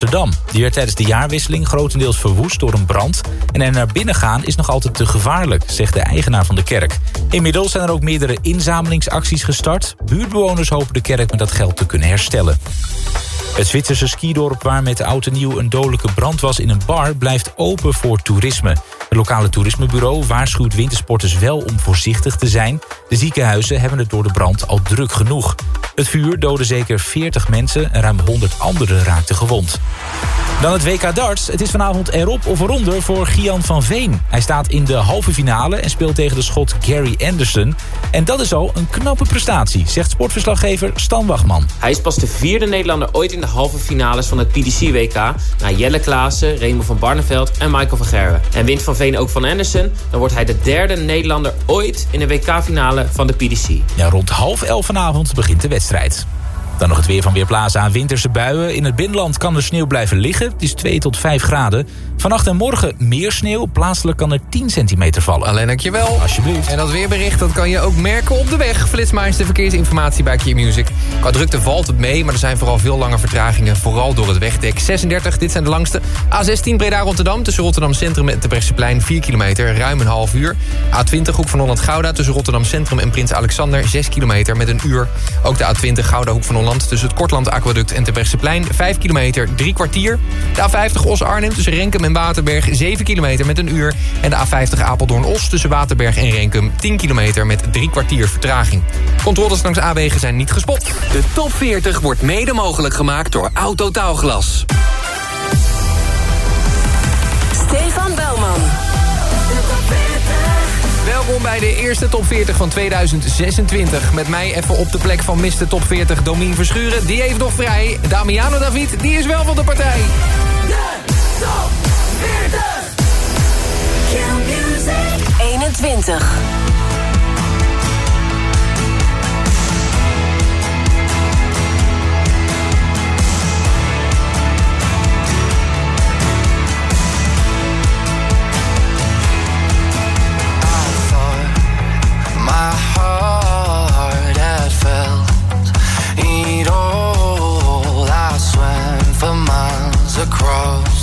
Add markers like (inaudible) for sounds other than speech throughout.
Amsterdam. Die werd tijdens de jaarwisseling grotendeels verwoest door een brand... en er naar binnen gaan is nog altijd te gevaarlijk, zegt de eigenaar van de kerk. Inmiddels zijn er ook meerdere inzamelingsacties gestart. Buurtbewoners hopen de kerk met dat geld te kunnen herstellen. Het Zwitserse skidorp waar met oud en nieuw een dodelijke brand was in een bar... blijft open voor toerisme. Het lokale toerismebureau waarschuwt wintersporters wel om voorzichtig te zijn. De ziekenhuizen hebben het door de brand al druk genoeg. Het vuur doodde zeker 40 mensen en ruim 100 anderen raakten gewond. Dan het WK darts. Het is vanavond erop of eronder voor Gian van Veen. Hij staat in de halve finale en speelt tegen de schot Gary Anderson. En dat is al een knappe prestatie, zegt sportverslaggever Stan Wachman. Hij is pas de vierde Nederlander ooit in de halve finales van het PDC-WK... na Jelle Klaassen, Raymond van Barneveld en Michael van Gerwen. En wint Van Veen ook van Anderson... dan wordt hij de derde Nederlander ooit in de WK-finale van de PDC. Ja, rond half elf vanavond begint de wedstrijd. Dan nog het weer van Weerplaza. Winterse buien. In het binnenland kan er sneeuw blijven liggen. Het is 2 tot 5 graden. Vannacht en morgen meer sneeuw. Plaatselijk kan er 10 centimeter vallen. Alleen dankjewel. Alsjeblieft. En dat weerbericht dat kan je ook merken op de weg. Flitsmeister verkeersinformatie bij Key Music. Qua drukte valt het mee, maar er zijn vooral veel lange vertragingen. Vooral door het wegdek 36, dit zijn de langste. A16 Breda-Rotterdam tussen Rotterdam Centrum en Terbrechtseplein 4 kilometer, ruim een half uur. A20 Hoek van Holland-Gouda tussen Rotterdam Centrum en Prins Alexander 6 kilometer met een uur. Ook de A20 Gouda Hoek van Holland tussen het Kortland Aquaduct en Terbrechtseplein 5 kilometer, drie kwartier. De A50 Os-Arnhem tussen Renkum en Waterberg 7 kilometer met een uur. En de A50 Apeldoorn-Os tussen Waterberg en Renkum 10 kilometer met drie kwartier vertraging. Controles langs A-wegen zijn niet gespot. De top 40 wordt mede mogelijk gemaakt door Autotaalglas. Stefan Belman. Welkom bij de eerste top 40 van 2026. Met mij even op de plek van Mr. Top 40 Domien Verschuren. Die heeft nog vrij. Damiano David, die is wel van de partij. De top 40. Q-Music. 21. My heart had felt it all. I swam for miles across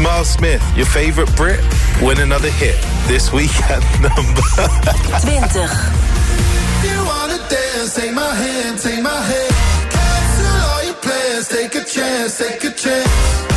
Miles Smith, your favorite Brit, win another hit this week (laughs) at number 20. You wanna dance, take my hand, take my hand. Cancel all your plans, take a chance, take a chance.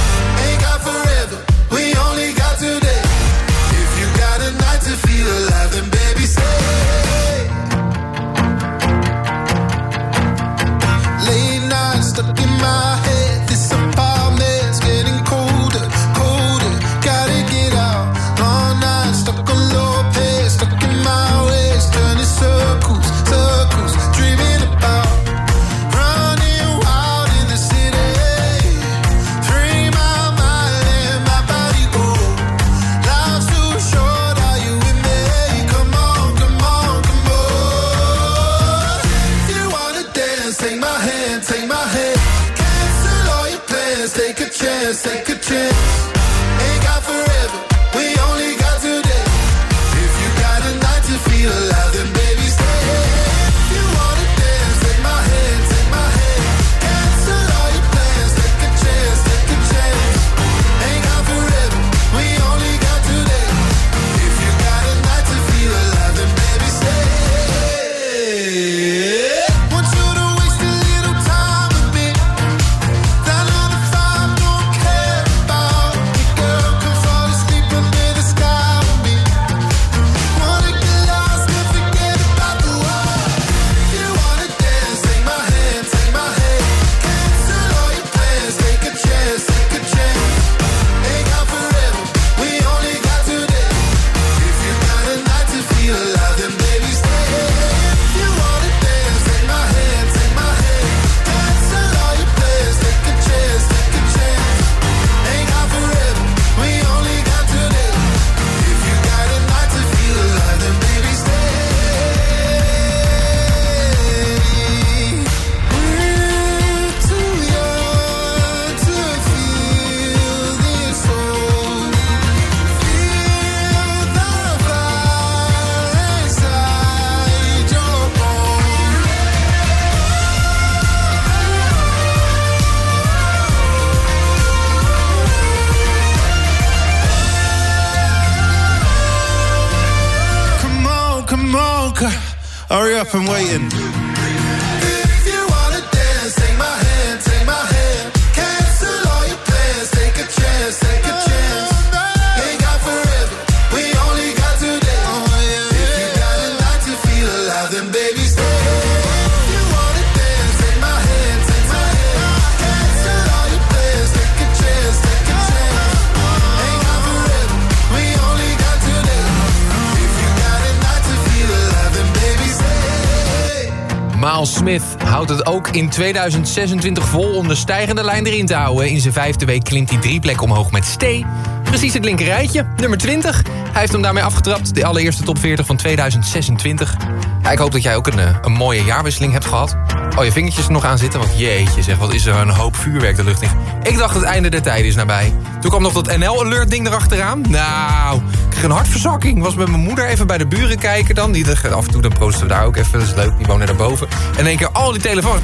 Houdt het ook in 2026 vol om de stijgende lijn erin te houden. In zijn vijfde week klimt hij drie plekken omhoog met Stay. Precies het linkerrijtje, nummer 20. Hij heeft hem daarmee afgetrapt, de allereerste top 40 van 2026. Ja, ik hoop dat jij ook een, eh, een mooie jaarwisseling hebt gehad. Oh, je vingertjes er nog aan zitten, want jeetje zeg, wat is er een hoop vuurwerk de lucht in. Ik dacht het einde der tijden is nabij. Toen kwam nog dat NL-alert ding erachteraan. Nou, een hartverzakking. Was met mijn moeder even bij de buren kijken dan. Die, af en toe dan proosten we daar ook even, dat is leuk, die wonen daarboven. En in één keer al die telefoons.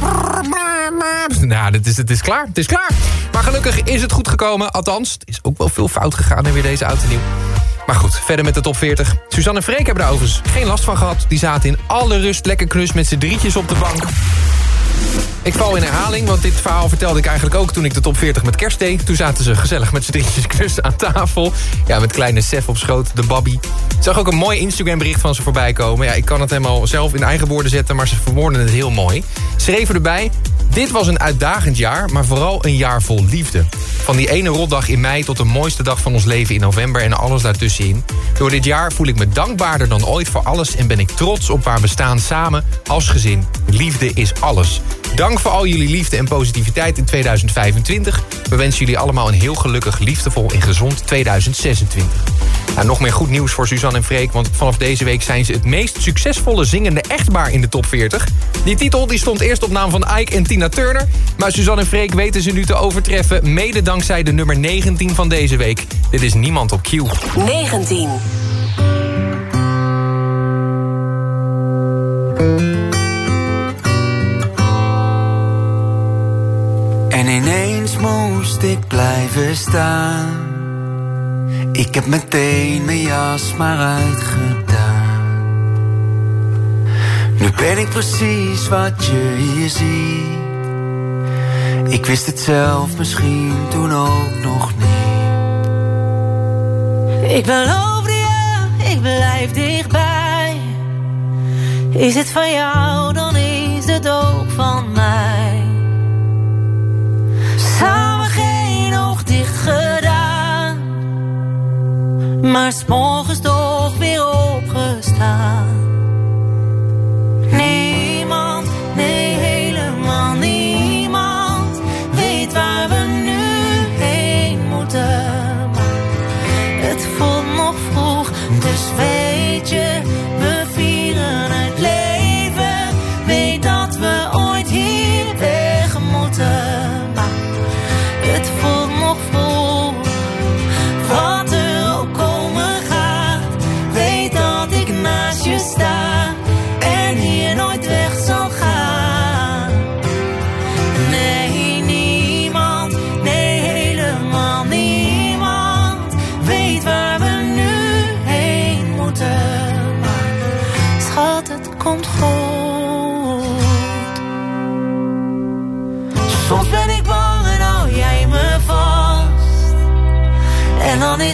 Nou, het is, het is klaar, het is klaar. Maar gelukkig is het goed gekomen. Althans, het is ook wel veel fout gegaan en weer deze auto nieuw. Maar goed, verder met de top 40. Suzanne en Freek hebben daar overigens geen last van gehad. Die zaten in alle rust lekker knus met z'n drietjes op de bank. Ik val in herhaling, want dit verhaal vertelde ik eigenlijk ook... toen ik de top 40 met kerst deed. Toen zaten ze gezellig met z'n drietjes knussen aan tafel. Ja, met kleine Sef op schoot, de babby. Zag ook een mooi Instagram bericht van ze voorbij komen. Ja, ik kan het helemaal zelf in eigen woorden zetten... maar ze verwoorden het heel mooi. Schreven erbij... Dit was een uitdagend jaar, maar vooral een jaar vol liefde. Van die ene rotdag in mei tot de mooiste dag van ons leven in november... en alles daartussenin. Door dit jaar voel ik me dankbaarder dan ooit voor alles... en ben ik trots op waar we staan samen als gezin. Liefde is alles. Dank voor al jullie liefde en positiviteit in 2025. We wensen jullie allemaal een heel gelukkig, liefdevol en gezond 2026. Nou, nog meer goed nieuws voor Suzanne en Freek... want vanaf deze week zijn ze het meest succesvolle zingende echtbaar in de top 40. Die titel die stond eerst op naam van Ike en Tina Turner... maar Suzanne en Freek weten ze nu te overtreffen... mede dankzij de nummer 19 van deze week. Dit is Niemand op Q. 19. En ineens moest ik blijven staan. Ik heb meteen mijn jas maar uitgedaan. Nu ben ik precies wat je hier ziet. Ik wist het zelf misschien toen ook nog niet. Ik beloofde je, ik blijf dichtbij. Is het van jou, dan is het ook van mij. Samen geen oog dicht gedaan. Maar s'morgens toch weer opgestaan. Niemand, nee helemaal niemand. Weet waar we nu heen moeten. Het voelt nog vroeg, dus weet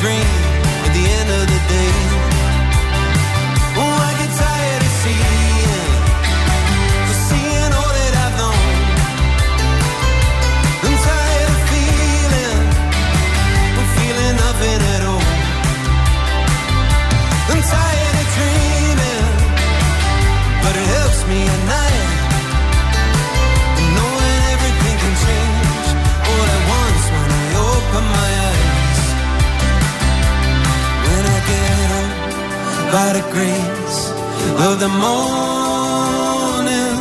Dream at the end of the day. But it helps me at night. Knowing everything can change all at once when I open my eyes. When I get up by the grace of the morning,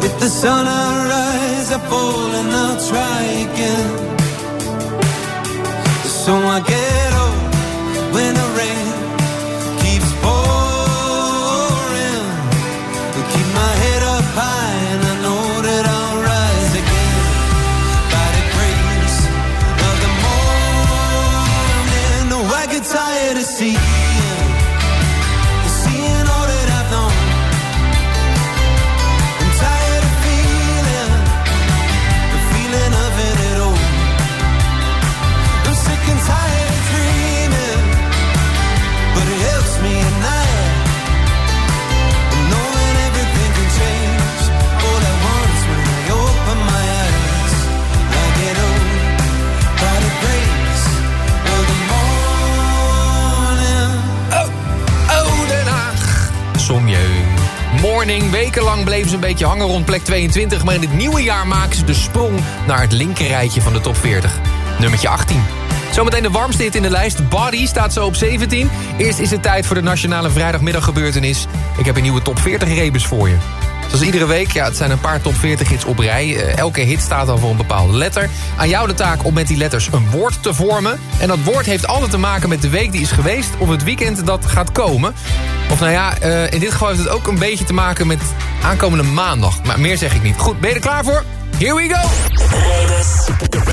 with the sun I rise, I fall and I'll try again. So I get up when the Wekenlang bleven ze een beetje hangen rond plek 22... maar in het nieuwe jaar maken ze de sprong naar het linkerrijtje van de top 40. Nummertje 18. Zometeen de warmste hit in de lijst. Body staat zo op 17. Eerst is het tijd voor de nationale vrijdagmiddaggebeurtenis. Ik heb een nieuwe top 40 rebus voor je. Zoals iedere week, ja, het zijn een paar top 40 hits op rij. Eh, elke hit staat dan voor een bepaalde letter. Aan jou de taak om met die letters een woord te vormen. En dat woord heeft altijd te maken met de week die is geweest... of het weekend dat gaat komen. Of nou ja, eh, in dit geval heeft het ook een beetje te maken met aankomende maandag. Maar meer zeg ik niet. Goed, ben je er klaar voor? Here we go! Rebus.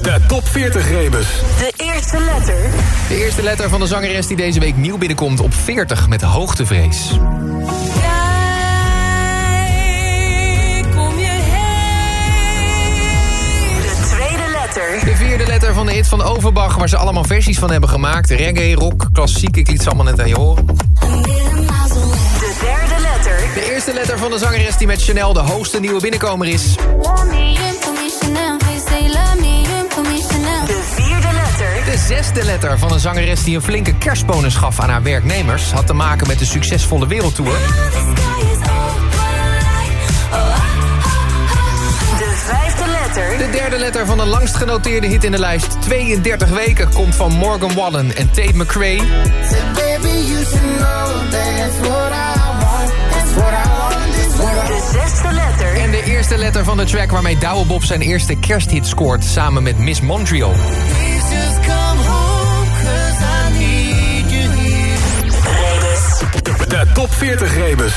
De top 40 Rebus. De eerste letter. De eerste letter van de zangeres die deze week nieuw binnenkomt op 40 met hoogtevrees. Vierde letter van de hit van Overbach, waar ze allemaal versies van hebben gemaakt. Reggae, rock, klassiek, ik liet ze allemaal net aan je horen. De derde letter. De eerste letter van de zangeres die met Chanel de hoogste nieuwe binnenkomer is. De vierde letter. De zesde letter van een zangeres die een flinke kerstbonus gaf aan haar werknemers... had te maken met de succesvolle wereldtour. Letter. De derde letter van de langst genoteerde hit in de lijst 32 weken... komt van Morgan Wallen en Tate McRae. De zesde letter. En de eerste letter van de track waarmee Douwe Bob zijn eerste kersthit scoort... samen met Miss Montreal. De top 40 Rebus.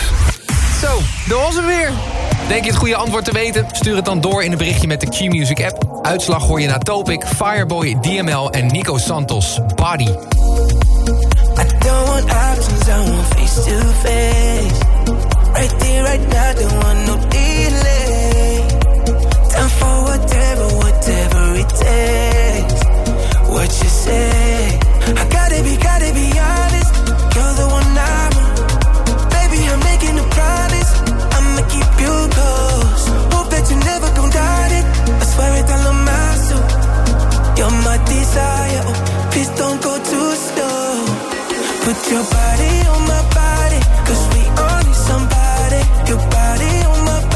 Zo, dat was hem weer. Denk je het goede antwoord te weten? Stuur het dan door in een berichtje met de Q-Music app. Uitslag hoor je naar Topic, Fireboy, DML en Nico Santos. Body. I don't want options, I want face to face. Right there, right now, don't want no delay. Time for whatever, whatever it takes. What you say? I gotta be, gotta be honest. You're the one desire. Oh, please don't go too slow. Put your body on my body, cause we all need somebody. Your body on my body.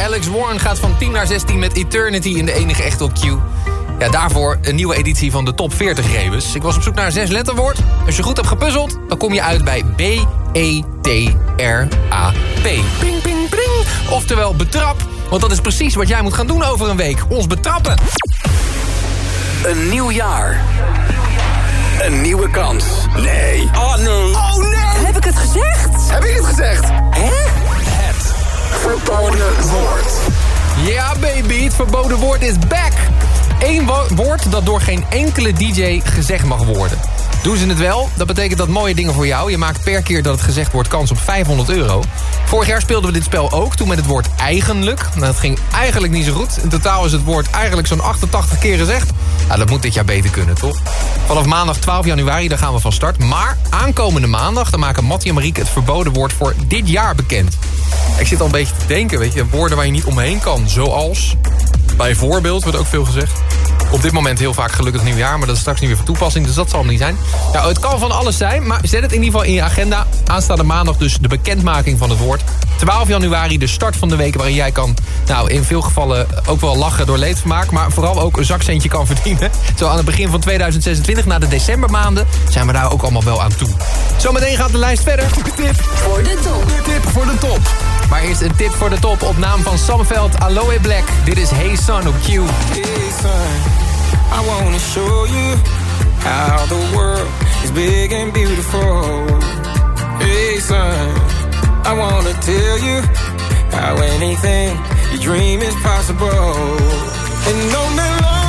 Alex Warren gaat van 10 naar 16 met Eternity in de enige echte op Q. Ja, daarvoor een nieuwe editie van de Top 40 Rebus. Ik was op zoek naar een zes letterwoord. Als je goed hebt gepuzzeld, dan kom je uit bij B-E-T-R-A-P. Ping, ping, ping. Oftewel betrap. Want dat is precies wat jij moet gaan doen over een week. Ons betrappen. Een nieuw jaar. Een nieuwe kans. Nee. Oh nee. Oh nee! Heb ik het gezegd? Heb ik het gezegd? Hè? Verboden woord. Ja, baby, het verboden woord is back. Eén wo- woord dat door geen enkele DJ gezegd mag worden. Doen ze het wel? Dat betekent dat mooie dingen voor jou. Je maakt per keer dat het gezegd wordt kans op 500 euro. Vorig jaar speelden we dit spel ook, toen met het woord eigenlijk. Nou, dat ging eigenlijk niet zo goed. In totaal is het woord eigenlijk zo'n 88 keer gezegd. Nou, dat moet dit jaar beter kunnen, toch? Vanaf maandag 12 januari, daar gaan we van start. Maar aankomende maandag, dan maken Mattie en Marieke het verboden woord voor dit jaar bekend. Ik zit al een beetje te denken, weet je, woorden waar je niet omheen kan. Zoals, bijvoorbeeld, wordt ook veel gezegd. Op dit moment heel vaak gelukkig nieuwjaar, maar dat is straks niet meer van toepassing, dus dat zal niet zijn. Nou, het kan van alles zijn, maar zet het in ieder geval in je agenda. Aanstaande maandag dus de bekendmaking van het woord. 12 januari, de start van de week waarin jij kan, nou, in veel gevallen ook wel lachen door leedvermaak, maar vooral ook een zakcentje kan (laughs) verdienen. Zo aan het begin van 2026, na de decembermaanden, zijn we daar ook allemaal wel aan toe. Zometeen gaat de lijst verder. Tip voor de top. Tip voor de top. Maar eerst een tip voor de top op naam van Samveld Aloe Black. Dit is Hey Son op Q. Hey son, I wanna show you how the world is big and beautiful. Hey son, I wanna tell you how anything you dream is possible. And on that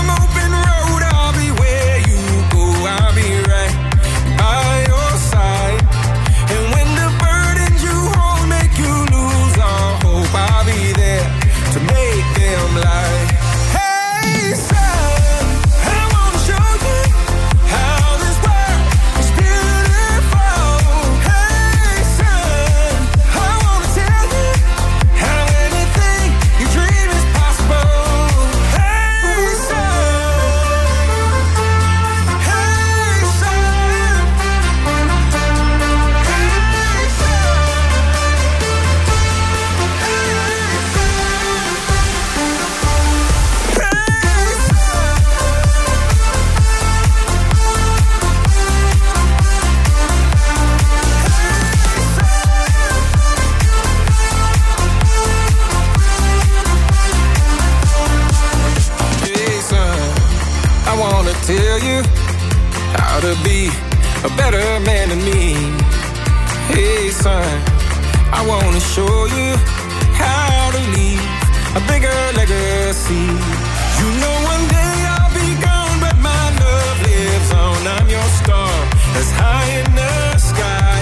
you how to be a better man than me. Hey, son, I wanna show you how to leave a bigger legacy. You know, one day I'll be gone, but my love lives on. I'm your star that's high in the sky.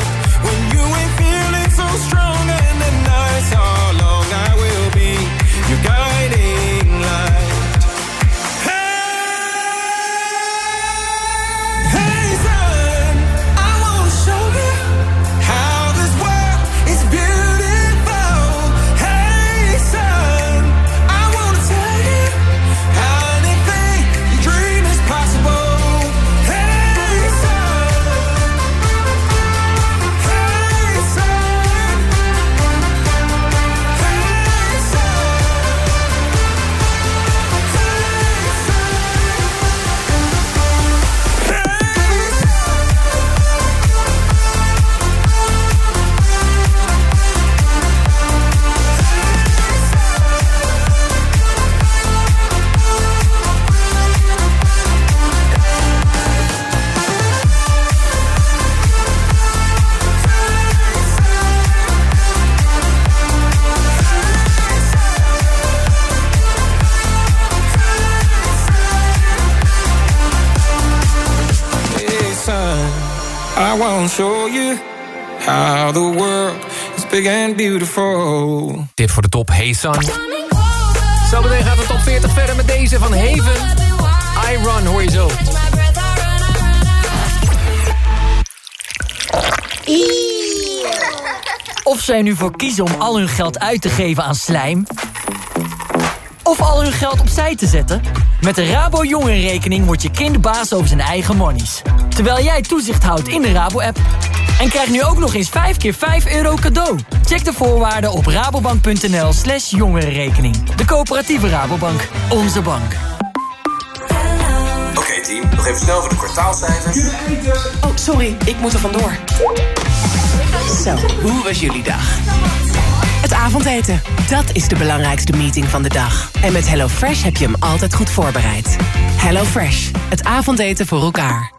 Show you how the world is big and beautiful. Tip voor de top, Hey Son. Zometeen gaat de top 40 verder met deze van Haven. I Run, hoor je zo. Of zij nu voor kiezen om al hun geld uit te geven aan slijm... of al hun geld opzij te zetten... met de Rabo Jongerenrekening wordt je kind baas over zijn eigen monies. Terwijl jij toezicht houdt in de Rabo-app. En krijg nu ook nog eens 5 keer 5 euro cadeau. Check de voorwaarden op rabobank.nl slash jongerenrekening. De coöperatieve Rabobank. Onze bank. Oké team, nog even snel voor de kwartaalcijfers. Oh, sorry, ik moet er vandoor. Zo, hoe was jullie dag? Het avondeten, dat is de belangrijkste meeting van de dag. En met HelloFresh heb je hem altijd goed voorbereid. HelloFresh, het avondeten voor elkaar.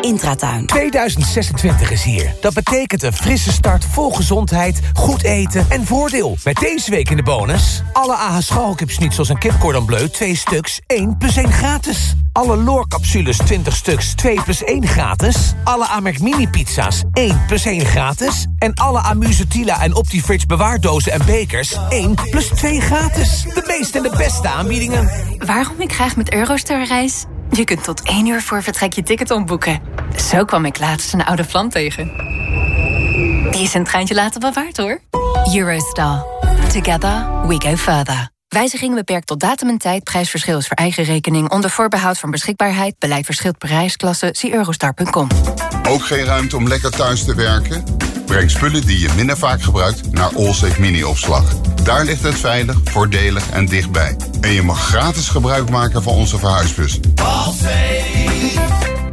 Intratuin. 2026 is hier. Dat betekent een frisse start vol gezondheid, goed eten en voordeel. Met deze week in de bonus... alle AH schalkipsnitzels en kipcordon bleu 2 stuks, 1 plus 1 gratis. Alle Loor-capsules 20 stuks, 2 plus 1 gratis. Alle Amerk mini-pizza's 1 plus 1 gratis. En alle Amuse Tila en Optifridge bewaardozen en bekers 1 plus 2 gratis. De meeste en de beste aanbiedingen. Waarom ik graag met Eurostar reis? Je kunt tot één uur voor vertrek je ticket omboeken. Zo kwam ik laatst een oude vlam tegen. Die is een treintje later wel waard, hoor. Eurostar. Together we go further. Wijzigingen beperkt tot datum en tijd. Prijsverschil is voor eigen rekening. Onder voorbehoud van beschikbaarheid. Beleid verschilt per. Zie eurostar.com. Ook geen ruimte om lekker thuis te werken? Breng spullen die je minder vaak gebruikt naar Allsafe Mini-opslag. Daar ligt het veilig, voordelig en dichtbij. En je mag gratis gebruik maken van onze verhuisbus.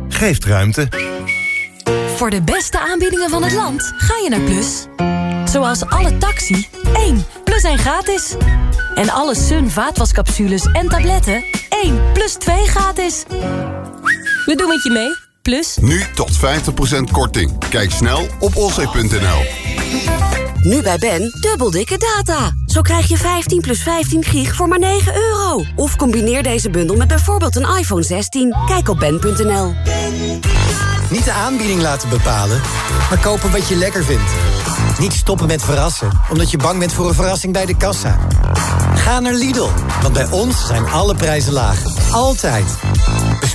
Geeft ruimte. Voor de beste aanbiedingen van het land ga je naar Plus. Zoals alle taxi, 1 plus 1 gratis. En alle Sun vaatwascapsules en tabletten, 1 plus 2 gratis. We doen het je mee, Plus. Nu tot 50% korting. Kijk snel op olzee.nl. Nu bij Ben, dubbel dikke data. Zo krijg je 15 plus 15 gig voor maar 9 euro. Of combineer deze bundel met bijvoorbeeld een iPhone 16. Kijk op ben.nl. Niet de aanbieding laten bepalen, maar kopen wat je lekker vindt. Niet stoppen met verrassen, omdat je bang bent voor een verrassing bij de kassa. Ga naar Lidl, want bij ons zijn alle prijzen laag. Altijd.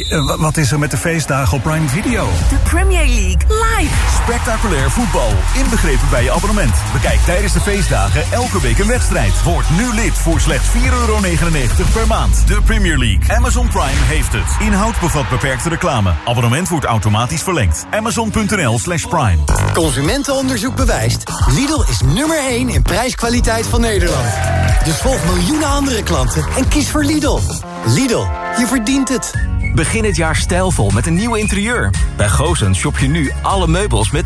Eh, Wat is er met de feestdagen op Prime Video? De Premier League live. Spectaculair voetbal, inbegrepen bij je abonnement. Bekijk tijdens de feestdagen elke week een wedstrijd. Word nu lid voor slechts 4,99 per maand. De Premier League. Amazon Prime heeft het. Inhoud bevat beperkte reclame. Abonnement wordt automatisch verlengd. Amazon.nl slash prime. Consumentenonderzoek bewijst. Lidl is nummer 1 in prijskwaliteit van Nederland. Dus volg miljoenen andere klanten en kies voor Lidl. Lidl, je verdient het. Begin het jaar stijlvol met een nieuw interieur. Bij Goosens shop je nu alle meubels met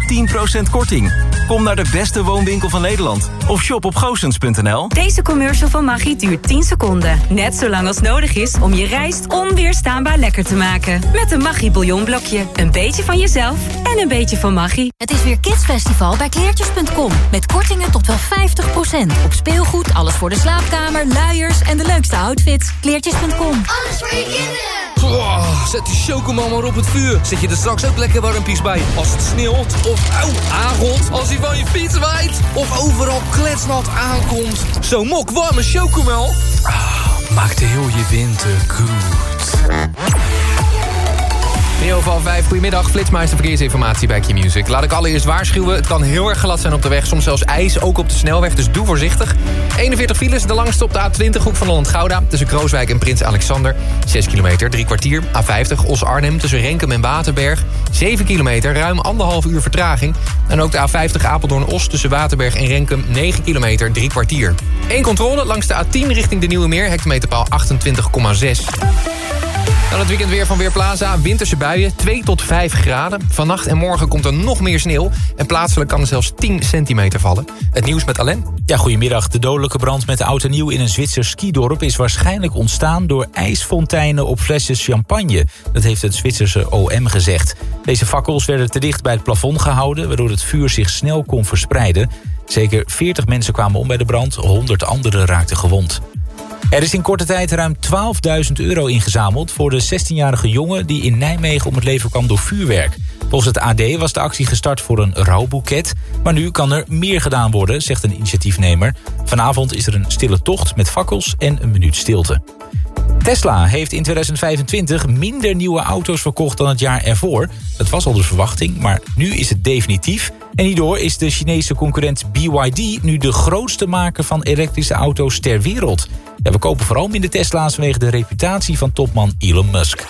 10% korting. Kom naar de beste woonwinkel van Nederland. Of shop op goosens.nl. Deze commercial van Maggi duurt 10 seconden. Net zo lang als nodig is om je rijst onweerstaanbaar lekker te maken. Met een Maggi bouillonblokje. Een beetje van jezelf en een beetje van Maggi. Het is weer Kidsfestival bij kleertjes.com. Met kortingen tot wel 50%. Op speelgoed, alles voor de slaapkamer, luiers en de leukste outfits. Kleertjes.com. Alles voor je kinderen. Oh, zet die chocomel maar op het vuur. Zet je er straks ook lekker warmpies bij. Als het sneeuwt of auw. Als hij van je fiets waait. Of overal kletsnat aankomt. Zo'n mok warme chocomel. Ah, maakt heel je winter goed. Neo van 5, goedemiddag. Flitsmeister verkeersinformatie bij Q-Music. Laat ik allereerst waarschuwen, het kan heel erg glad zijn op de weg. Soms zelfs ijs, ook op de snelweg, dus doe voorzichtig. 41 files, de langste op de A20, hoek van Holland-Gouda... tussen Krooswijk en Prins Alexander. 6 kilometer, drie kwartier. A50, Os-Arnhem, tussen Renkum en Waterberg. 7 kilometer, ruim anderhalf uur vertraging. En ook de A50 Apeldoorn-Os tussen Waterberg en Renkum... 9 kilometer, drie kwartier. Eén controle langs de A10 richting de Nieuwe Meer... hectometerpaal 28,6. Dan het weekend weer van Weerplaza. Winterse buien, 2 tot 5 graden. Vannacht en morgen komt er nog meer sneeuw. En plaatselijk kan er zelfs 10 centimeter vallen. Het nieuws met Alain. Ja, goedemiddag. De dodelijke brand met de oud en nieuw in een Zwitser skidorp... is waarschijnlijk ontstaan door ijsfonteinen op flesjes champagne. Dat heeft het Zwitserse OM gezegd. Deze fakkels werden te dicht bij het plafond gehouden... waardoor het vuur zich snel kon verspreiden. Zeker 40 mensen kwamen om bij de brand. 100 anderen raakten gewond. Er is in korte tijd ruim 12.000 euro ingezameld... voor de 16-jarige jongen die in Nijmegen om het leven kwam door vuurwerk. Volgens het AD was de actie gestart voor een rouwboeket... maar nu kan er meer gedaan worden, zegt een initiatiefnemer. Vanavond is er een stille tocht met fakkels en een minuut stilte. Tesla heeft in 2025 minder nieuwe auto's verkocht dan het jaar ervoor. Dat was al de verwachting, maar nu is het definitief. En hierdoor is de Chinese concurrent BYD nu de grootste maker van elektrische auto's ter wereld. Ja, we kopen vooral minder Tesla's vanwege de reputatie van topman Elon Musk.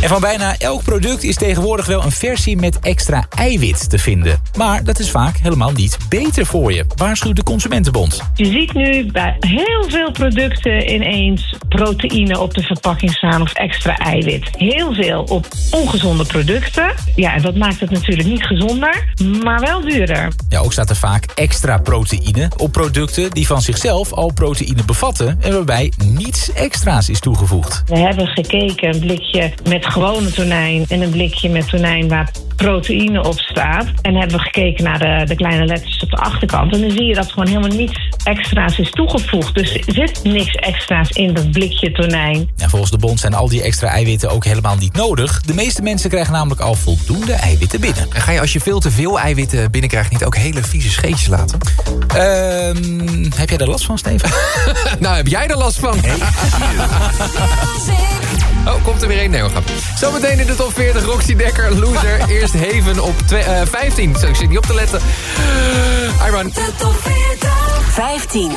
En van bijna elk product is tegenwoordig wel een versie met extra eiwit te vinden. Maar dat is vaak helemaal niet beter voor je, waarschuwt de Consumentenbond. Je ziet nu bij heel veel producten ineens proteïne op de verpakking staan of extra eiwit. Heel veel op ongezonde producten. Ja, en dat maakt het natuurlijk niet gezonder, maar wel duurder. Ja, ook staat er vaak extra proteïne op producten die van zichzelf al proteïne bevatten en waarbij niets extra's is toegevoegd. We hebben gekeken, een blikje met gewone tonijn en een blikje met tonijn waar proteïne op staat. En hebben we gekeken naar de, de kleine letters op de achterkant. En dan zie je dat gewoon helemaal niets extra's is toegevoegd. Dus er zit niks extra's in dat blikje tonijn. Ja, volgens de bond zijn al die extra eiwitten ook helemaal niet nodig. De meeste mensen krijgen namelijk al voldoende eiwitten binnen. En ga je als je veel te veel eiwitten binnenkrijgt... niet ook hele vieze scheetjes laten? Ehm, heb jij er last van, Steven? (laughs) nou, heb jij er last van? oh, komt er weer één? Nee, we gaan. Zometeen in de top 40 Roxy Dekker, Loser. Eerst Heven op twee, uh, 15. Zo, ik zit niet op te letten. I run. 15.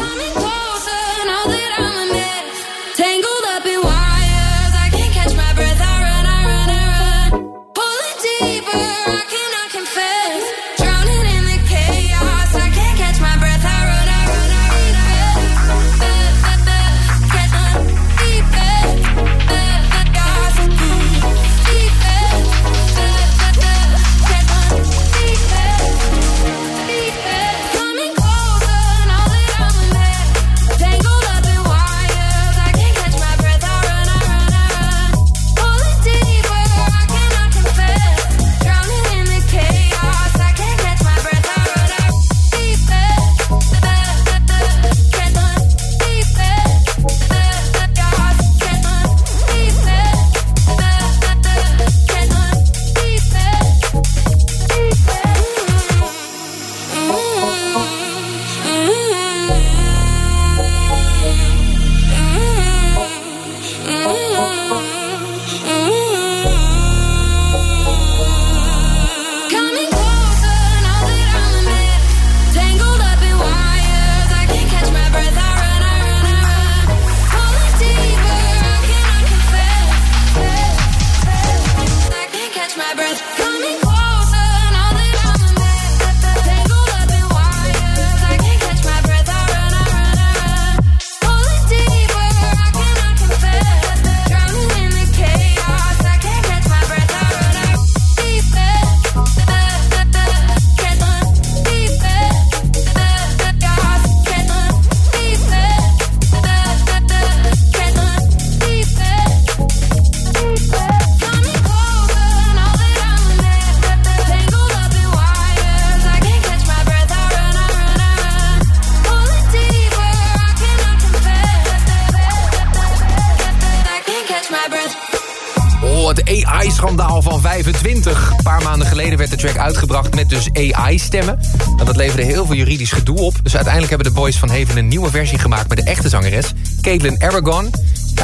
Dus AI-stemmen. En dat leverde heel veel juridisch gedoe op. Dus uiteindelijk hebben de boys van Heven een nieuwe versie gemaakt... met de echte zangeres, Caitlin Aragon.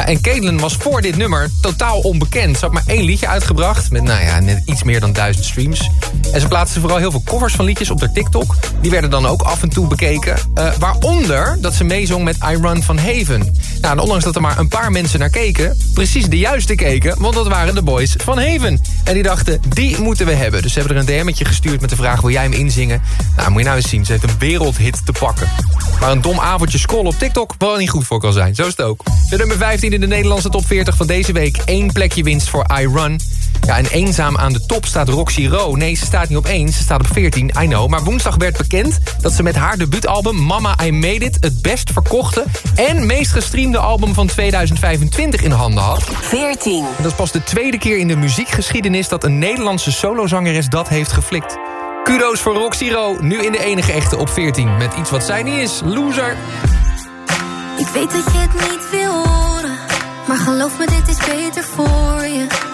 En Caitlin was voor dit nummer totaal onbekend. Ze had maar één liedje uitgebracht met nou ja, net iets meer dan duizend streams. En ze plaatste vooral heel veel covers van liedjes op haar TikTok. Die werden dan ook af en toe bekeken. Eh, waaronder dat ze meezong met I Run van Haven. Nou, en ondanks dat er maar een paar mensen naar keken... precies de juiste keken, want dat waren de boys van Haven. En die dachten, die moeten we hebben. Dus ze hebben er een DM'tje gestuurd met de vraag... wil jij hem inzingen? Nou, moet je nou eens zien, ze heeft een wereldhit te pakken. Maar een dom avondje scrollen op TikTok wel niet goed voor kan zijn. Zo is het ook. De nummer 15 in de Nederlandse top 40 van deze week. Eén plekje winst voor I Run. Ja, en eenzaam aan de top staat Roxy Rowe. Nee, ze staat niet op 1, ze staat op 14, I know. Maar woensdag werd bekend dat ze met haar debuutalbum Mama I Made It... het best verkochte en meest gestreamde album van 2025 in handen had. 14. En dat is pas de tweede keer in de muziekgeschiedenis... dat een Nederlandse solozangeres dat heeft geflikt. Kudo's voor Roxy Rowe, nu in de enige echte op 14... met iets wat zij niet is, Loser. Ik weet dat je het niet wil horen, maar geloof me, dit is beter voor je.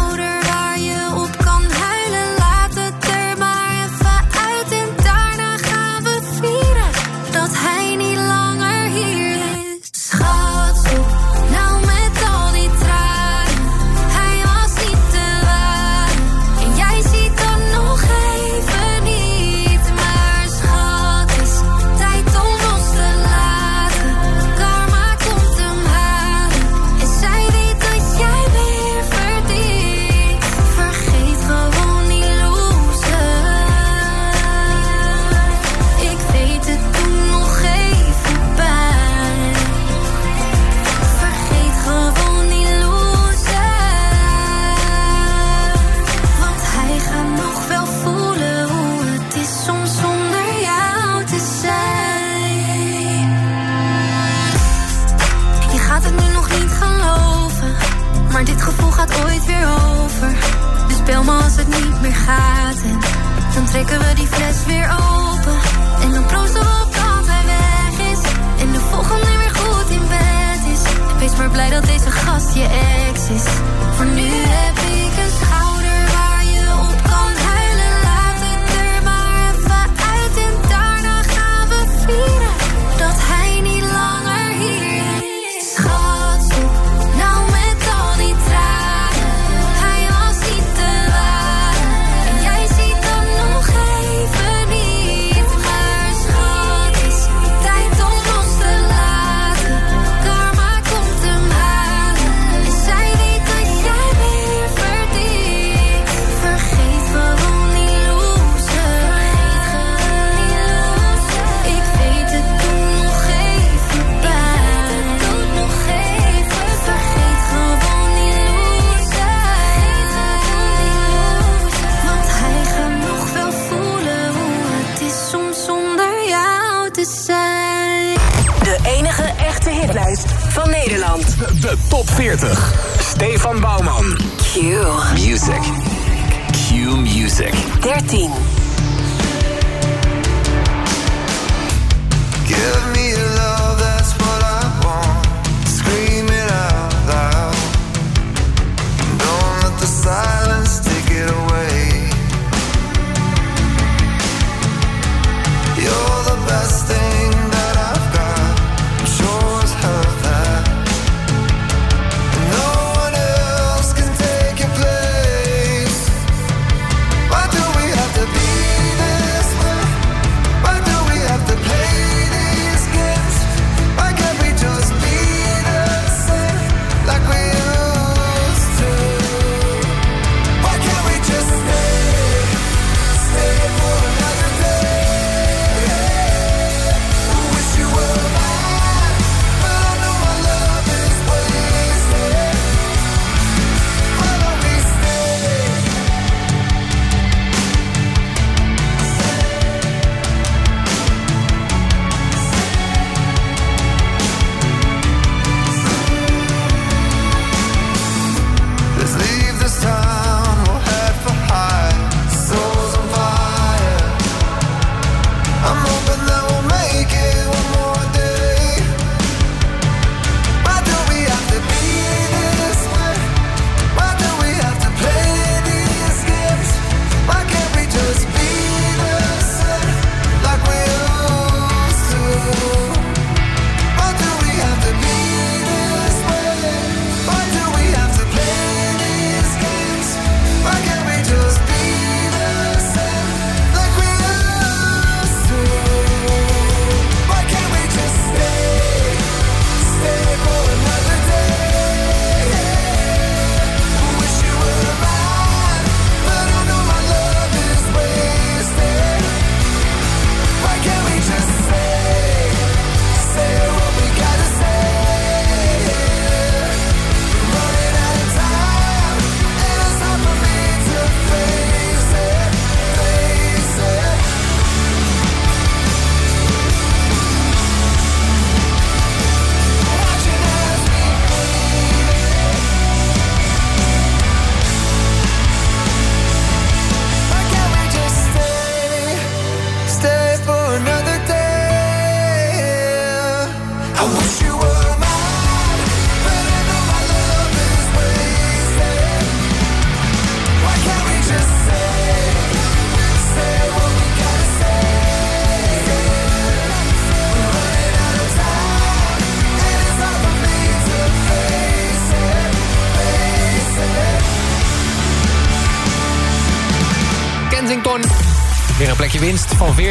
het ooit weer over. Dus bel me als het niet meer gaat. En dan trekken we die fles weer open. En dan proosten we op dat hij weg is. En de volgende weer goed in bed is. Wees maar blij dat deze gast je ex is. Voor nu heb ik een schouder De top 40. Stefan Bouwman. Q. Music. Q Music. 13.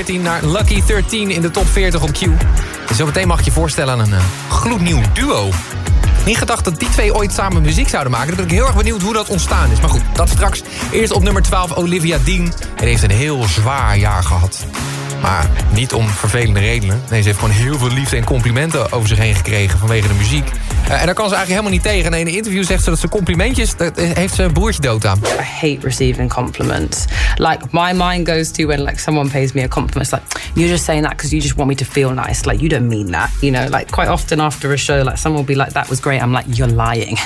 14 naar Lucky 13 in de top 40 op Q. En zometeen mag je voorstellen aan een eh, gloednieuw duo. Niet gedacht dat die twee ooit samen muziek zouden maken. Dan ben ik heel erg benieuwd hoe dat ontstaan is. Maar goed, dat straks. Eerst op nummer 12 Olivia Dean. En heeft een heel zwaar jaar gehad. Maar niet om vervelende redenen. Nee, ze heeft gewoon heel veel liefde en complimenten over zich heen gekregen vanwege de muziek. Eh, en daar kan ze eigenlijk helemaal niet tegen. En in een interview zegt ze dat ze complimentjes... dat heeft ze een broertje dood aan. I hate receiving compliments. Like my mind goes to when like someone pays me a compliment. It's like you're just saying that because you just want me to feel nice. Like you don't mean that. You know, like quite often after a show, like someone will be like, "That was great." I'm like, "You're lying."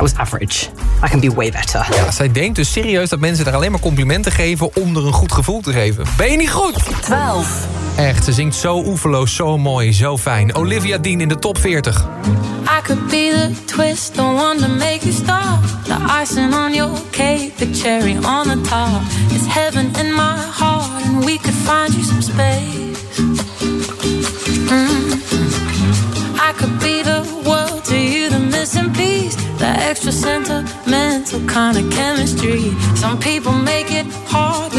Was average. I can be way better. Ja, zij denkt dus serieus dat mensen er alleen maar complimenten geven... om er een goed gevoel te geven. Ben je niet goed? 12. Echt, ze zingt zo oeverloos, zo mooi, zo fijn. Olivia Dean in de top 40. I could be the twist, the one to make you stop. The icing on your cake, the cherry on the top. It's heaven in my heart, and we could find you some space. Mm. I could be the world to you, the missing piece, the extra sentimental kind of chemistry. Some people make it hard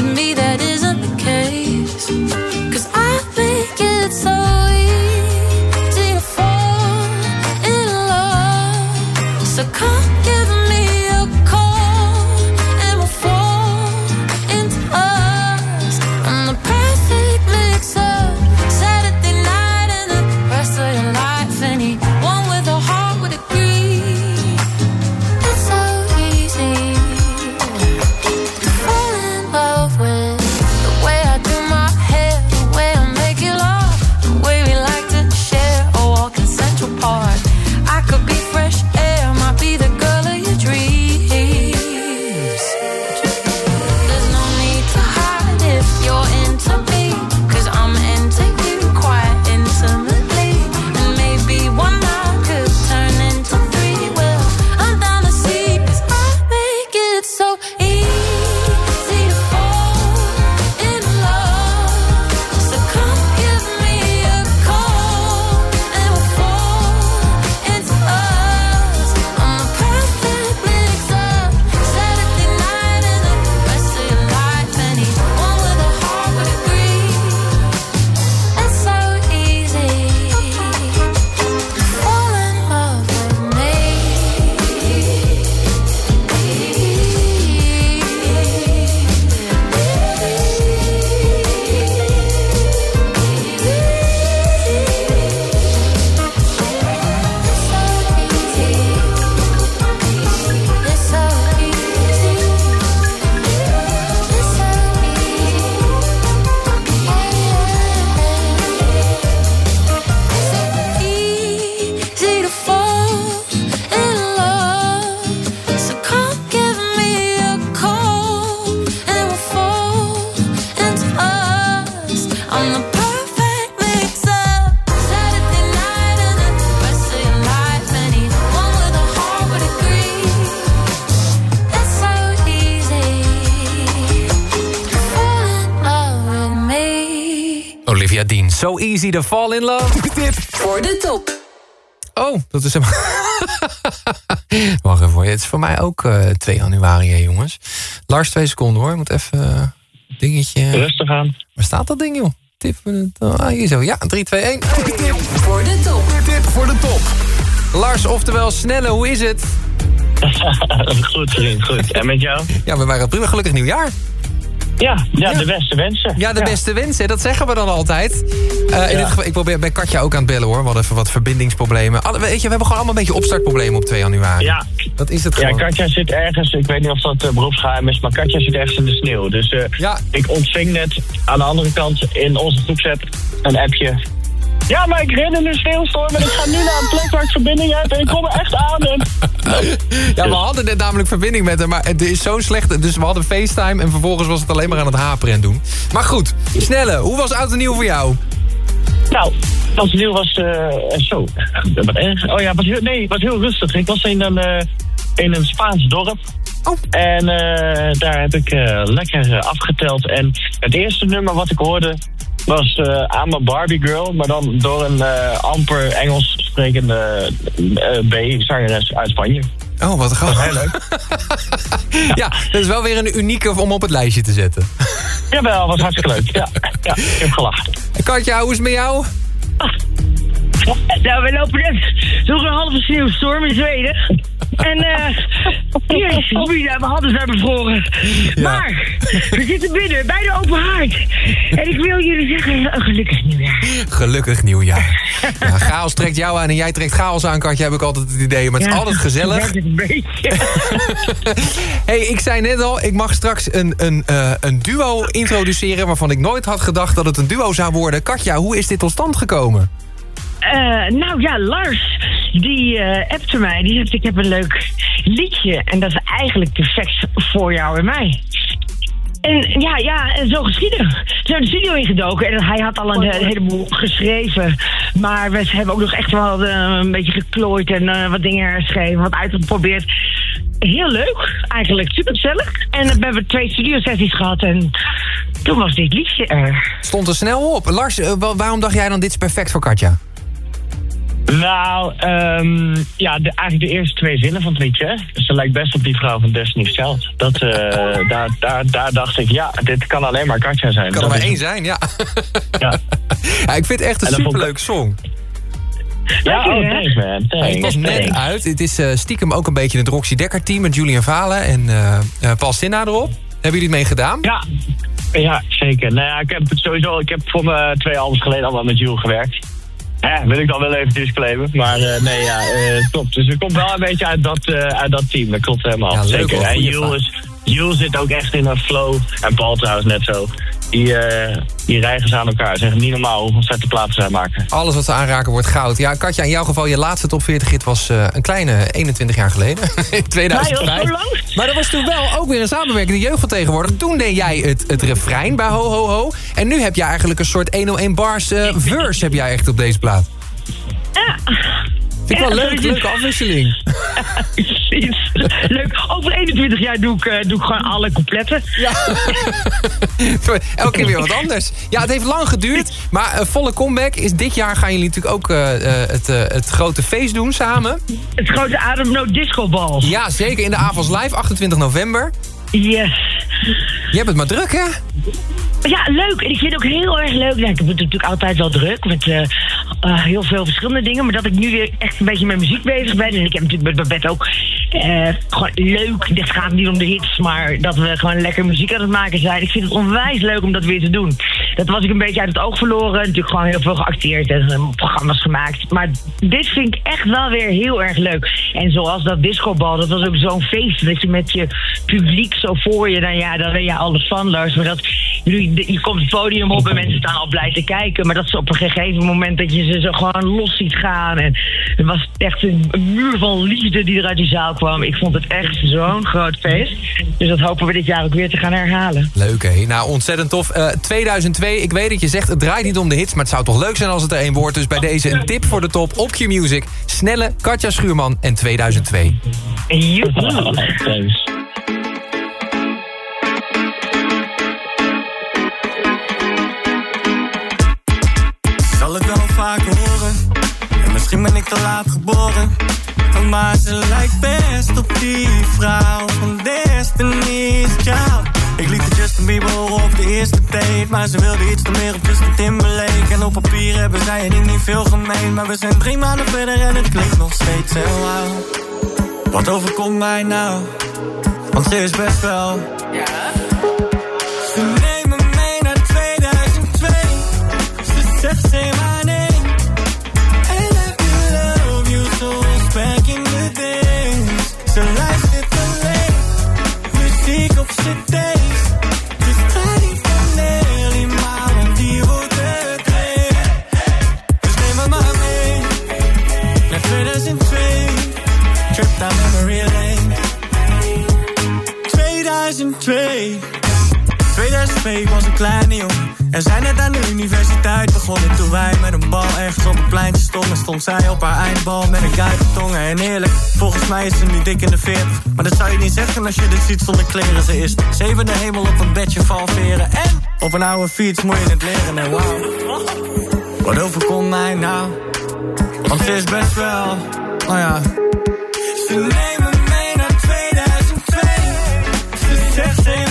Easy to Fall in Love. Tip voor de top. Oh, dat is helemaal... (laughs) Wacht even, het is voor mij ook eh 2 januari, hè, jongens. Lars, twee seconden hoor. Ik moet even eh, dingetje... Rustig aan. Waar staat dat ding, joh? Tip voor de top. Ah, hier zo. Ja, 3, 2, 1. Tip voor de top. Tip voor de top. Lars, oftewel Snelle, hoe is het? (laughs) goed, vriend, goed. En met jou? Ja, we waren prima. Gelukkig nieuwjaar. Ja, ja, de beste wensen. Ja, de beste wensen, dat zeggen we dan altijd. Eh, in dit geval, ik probeer bij Katja ook aan het bellen hoor. We hadden even wat verbindingsproblemen. Alle- weet je, we hebben gewoon allemaal een beetje opstartproblemen op 2 januari. Ja. Dat is het Ja, gewoon. Katja zit ergens, ik weet niet of dat eh, beroepsgeheim is, maar Katja zit ergens in de sneeuw. Dus eh, ik ontving net aan de andere kant in onze groepsapp een appje. Ja, maar ik ren in een sneeuwstorm en ik ga nu naar een plek waar ik verbinding heb en ik kom er echt aan. En... (laughs) Ja, we hadden net namelijk verbinding met haar, maar het is zo slecht. Dus we hadden FaceTime en vervolgens was het alleen maar aan het haperen en doen. Maar goed, Snelle, hoe was oud en nieuw voor jou? Nou, als nieuw was eh, zo. Wat erg. Oh ja, wat heel, nee, wat heel rustig. Ik was in een, eh, in een Spaans dorp. Oh. En eh, daar heb ik lekker afgeteld. En het eerste nummer wat ik hoorde was eh I'm a Barbie Girl. Maar dan door een eh, amper Engels sprekende eh, B-zangeres uit Spanje. Oh, wat grappig. Heel leuk. (laughs) Ja, dat is wel weer een unieke om op het lijstje te zetten. (laughs) Jawel, was hartstikke leuk. Ja, ja ik heb gelachen. Katja, hoe is het met jou? Nou, we lopen net door een halve sneeuwstorm in Zweden. En eh jezus, mijn handen zijn bevroren. Maar, we zitten binnen, bij de open haard. En ik wil jullie zeggen, een gelukkig nieuwjaar. Gelukkig nieuwjaar. (laughs) Ja, chaos trekt jou aan en jij trekt chaos aan, Katja, heb ik altijd het idee. Maar het is altijd gezellig. is een beetje. (laughs) hey, ik zei net al, ik mag straks een, een, eh, een duo introduceren... waarvan ik nooit had gedacht dat het een duo zou worden. Katja, hoe is dit tot stand gekomen? Eh, nou ja, Lars, die eh appte mij. Die zegt, ik heb een leuk liedje. En dat is eigenlijk perfect voor jou en mij. En ja, ja, en zo geschieden. We zijn de studio ingedoken en hij had al een, he- heleboel geschreven. Maar we hebben ook nog echt wel eh, een beetje geklooid en eh, wat dingen herschreven, wat uitgeprobeerd. Heel leuk, eigenlijk super gezellig. En we hebben twee studiosessies gehad en toen was dit liedje er. Stond er snel op. Lars, wa- waarom dacht jij dan dit is perfect voor Katja? Nou, ehm, ja, de, eigenlijk de eerste twee zinnen van het liedje. hè. Ze lijkt best op die vrouw van Destiny's Child. Dat, eh, daar, daar, daar dacht ik, ja, dit kan alleen maar Katja zijn. Kan er maar één zijn, ja. Ja. (laughs) ja. Ik vind het echt een ik- superleuk song. Ja, oh, thanks man. Thanks, is pas net thanks. uit. Het is eh, stiekem ook een beetje het Roxy Dekker team met Julian Valen en eh, eh, Paul Sinna erop. Hebben jullie het mee gedaan? Ja, ja, zeker. Nou ja, ik heb het sowieso, ik heb voor mijn twee albums geleden al wel met Jules gewerkt. Hè, wil ik dan wel even disclaimen. Maar eh, nee, ja, eh klopt. Dus het komt wel een beetje uit dat, eh, uit dat team. Dat klopt helemaal. Ja, leuk, zeker. En Jules, Jules zit ook echt in een flow. En Paul trouwens net zo. Die, eh, die rijgen ze aan elkaar. Zeg niet normaal hoeveel vette platen zij maken. Alles wat ze aanraken wordt goud. Ja, Katja, in jouw geval, je laatste top 40 hit was eh, een kleine 21 jaar geleden. (laughs) in 2005. Nee, joh, zo lang? Maar dat was toen wel ook weer een samenwerking. De jeugd van tegenwoordig. Toen deed jij het, het refrein bij Ho Ho Ho. En nu heb je eigenlijk een soort 101 bars eh, (laughs) verse heb jij echt op deze plaat. Ja. Vind ik wel Ja, leuk, het. leuke afwisseling. (laughs) Precies. Leuk. Over 21 jaar doe ik, eh, doe ik gewoon alle coupletten. (laughs) Elke keer weer wat anders. Ja, het heeft lang geduurd. Maar een volle comeback is dit jaar gaan jullie natuurlijk ook eh, eh, het, het grote feest doen samen. Het grote Ademnood Disco Ball. Ja, zeker. In de Avals Live, 28 november. Yes. Je hebt het maar druk, hè? Ja, leuk. En ik vind het ook heel erg leuk. Nou, ik heb het natuurlijk altijd wel druk met eh, eh, heel veel verschillende dingen. Maar dat ik nu weer echt een beetje met muziek bezig ben. En ik heb natuurlijk met Babette ook eh, gewoon leuk. Dit gaat niet om de hits, maar dat we gewoon lekker muziek aan het maken zijn. Ik vind het onwijs leuk om dat weer te doen. Dat was ik een beetje uit het oog verloren. Natuurlijk gewoon heel veel geacteerd en programma's gemaakt. Maar dit vind ik echt wel weer heel erg leuk. En zoals dat discobal, dat was ook zo'n feest. Dat je met je publiek zo voor je, dan ja, dan ben je Lars. Maar dat, je, je komt het podium op en mensen staan al blij te kijken. Maar dat is op een gegeven moment dat je ze zo gewoon los ziet gaan. En het was echt een, een muur van liefde die er uit die zaal kwam. Ik vond het echt zo'n groot feest. Dus dat hopen we dit jaar ook weer te gaan herhalen. Leuk, hé. Nou, ontzettend tof. Eh, 2002, ik weet dat je zegt het draait niet om de hits... maar het zou toch leuk zijn als het er één wordt. Dus bij deze een tip voor de top op Q-Music. Snelle Katja Schuurman en 2002. Thanks. Ben ik te laat geboren. Maar ze lijkt best op die vrouw van Destiny's Child. Ik liet de Justin Bieber op de eerste date. Maar ze wilde iets te meer op Justin Timberlake. En op papier hebben zij ik niet veel gemeen. Maar we zijn drie maanden verder en het klinkt nog steeds heel oud. Wat overkomt mij nou? Want ze is best wel... Ze neemt me mee naar 2002. Ze zegt say my 2002. Trip down memory lane. 2002. 2002 ik was een kleine jongen. En zij net aan de universiteit begonnen. Toen wij met een bal ergens op een pleintje stonden. Stond zij op haar eindbal met een tongen. En eerlijk, volgens mij is ze nu dik in de 40. Maar dat zou je niet zeggen als je dit ziet zonder kleren. Ze is zevende hemel op een bedje van veren. En op een oude fiets moet je het leren. En wauw, wat overkomt mij nou? Want ze is best wel, nou ja. Ze nemen me mee naar 2002. Ze zegt say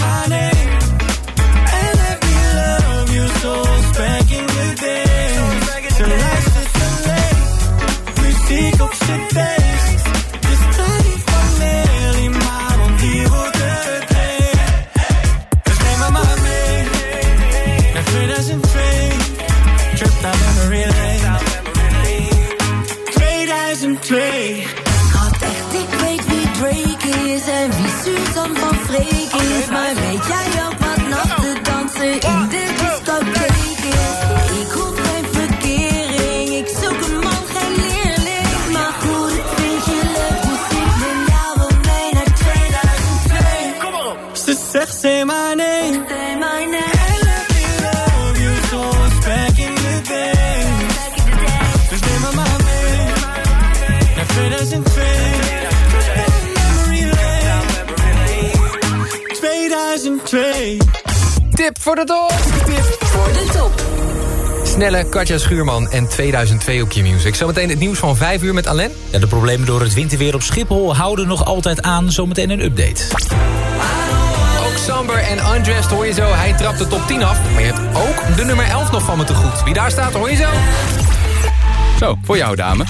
Say my back in Memory 2002. Tip voor de top. Tip voor de top. Snelle, Katja Schuurman en 2002 op je music. Zometeen het nieuws van 5 uur met Alain. Ja, de problemen door het winterweer op Schiphol houden nog altijd aan. Zometeen een update. Samber en Undressed hoor je zo. Hij trapt de top 10 af. Maar je hebt ook de nummer 11 nog van me te goed. Wie daar staat hoor je zo. Zo, voor jou dame.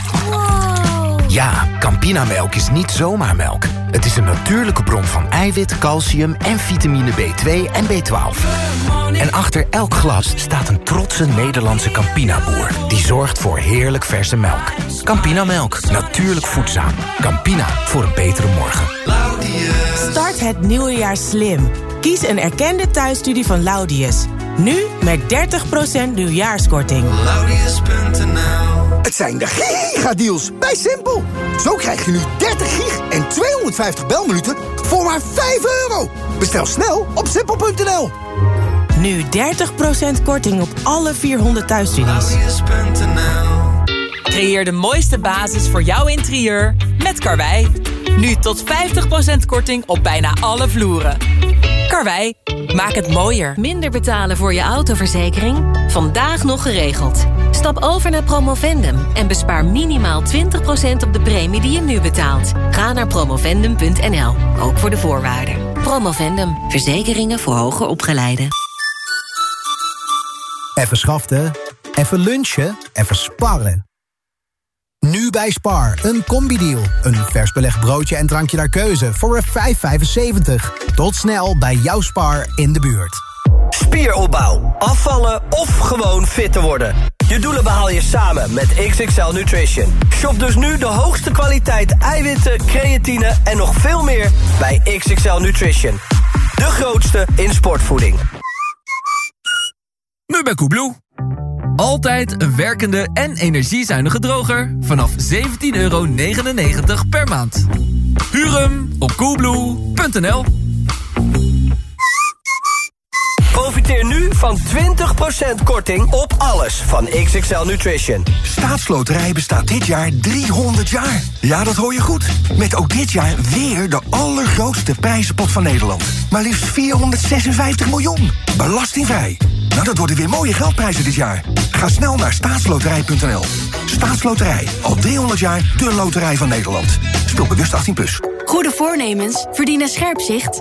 Ja, Campinamelk is niet zomaar melk. Het is een natuurlijke bron van eiwit, calcium en vitamine B2 en B12. En achter elk glas staat een trotse Nederlandse Campina-boer... die zorgt voor heerlijk verse melk. Campinamelk, natuurlijk voedzaam. Campina, voor een betere morgen. Start het nieuwe jaar slim. Kies een erkende thuisstudie van Laudius. Nu met 30% nieuwjaarskorting. Het zijn de gigadeals bij Simpel. Zo krijg je nu 30 gig en 250 belminuten voor maar 5 euro. Bestel snel op simpel.nl. Nu 30% korting op alle 400 thuisstudies. Creëer de mooiste basis voor jouw interieur met Karwei. Nu tot 50% korting op bijna alle vloeren. Karwei, maak het mooier. Minder betalen voor je autoverzekering? Vandaag nog geregeld. Stap over naar Promovendum en bespaar minimaal 20% op de premie die je nu betaalt. Ga naar promovendum.nl, ook voor de voorwaarden. Promovendum, verzekeringen voor hoger opgeleiden. Even schaften, even lunchen, even sparren. Nu bij Spar, een combi-deal. Een vers belegd broodje en drankje naar keuze voor een 5,75. Tot snel bij jouw Spar in de buurt. Spieropbouw, afvallen of gewoon fit te worden. Je doelen behaal je samen met XXL Nutrition. Shop dus nu de hoogste kwaliteit eiwitten, creatine en nog veel meer bij XXL Nutrition. De grootste in sportvoeding. Nu bij Koebloe. Altijd een werkende en energiezuinige droger vanaf 17,99 euro per maand. Huur hem op coolblue.nl Profiteer nu van 20% korting op alles van XXL Nutrition. Staatsloterij bestaat dit jaar 300 jaar. Ja, dat hoor je goed. Met ook dit jaar weer de allergrootste prijzenpot van Nederland. Maar liefst 456 miljoen. Belastingvrij. Nou, dat worden weer mooie geldprijzen dit jaar. Ga snel naar staatsloterij.nl. Staatsloterij. Al 300 jaar de loterij van Nederland. Speel bewust 18+. Plus. Goede voornemens verdienen scherp zicht.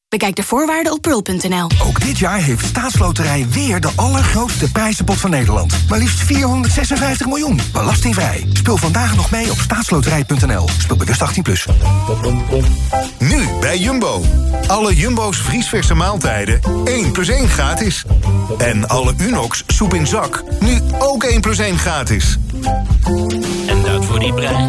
Bekijk de voorwaarden op pearl.nl. Ook dit jaar heeft Staatsloterij weer de allergrootste prijzenpot van Nederland. Maar liefst 456 miljoen. Belastingvrij. Speel vandaag nog mee op staatsloterij.nl. Speel bewust 18+. Plus. Nu bij Jumbo. Alle Jumbo's vriesverse maaltijden 1 plus 1 gratis. En alle Unox soep in zak nu ook 1 plus 1 gratis. En dat voor die prijs.